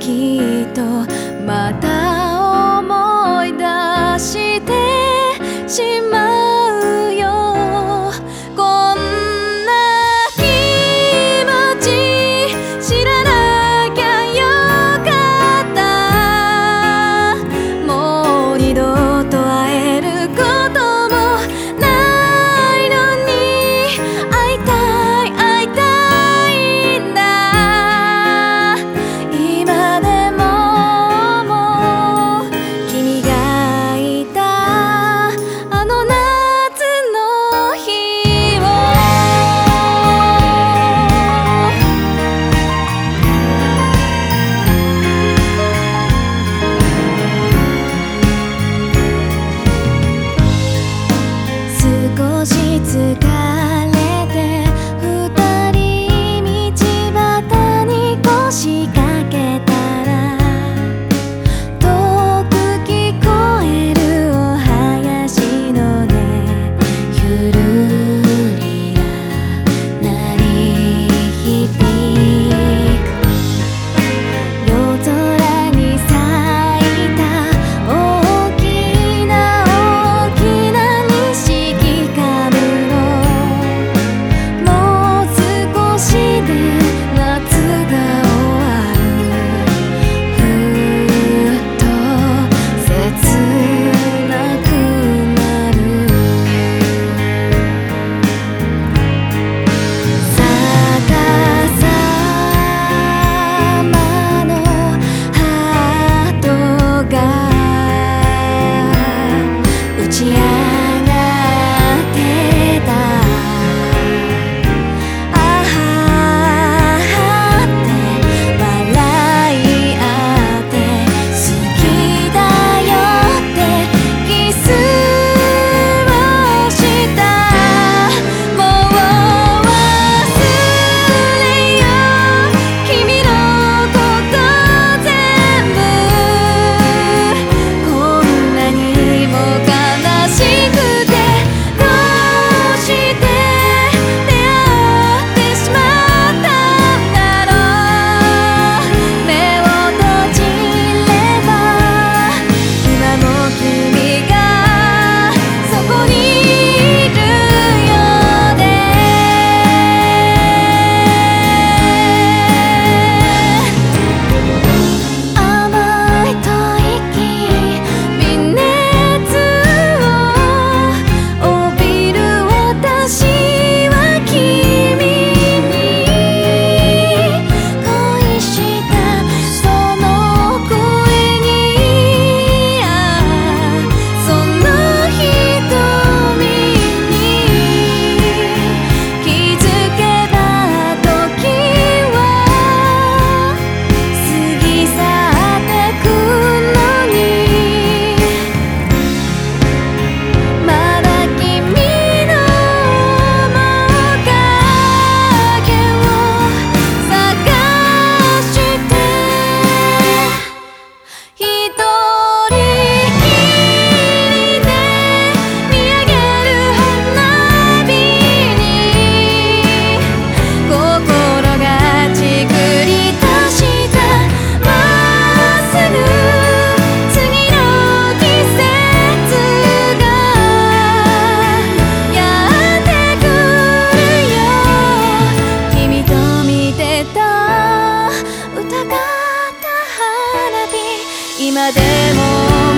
きっとまた思い出してしまう more.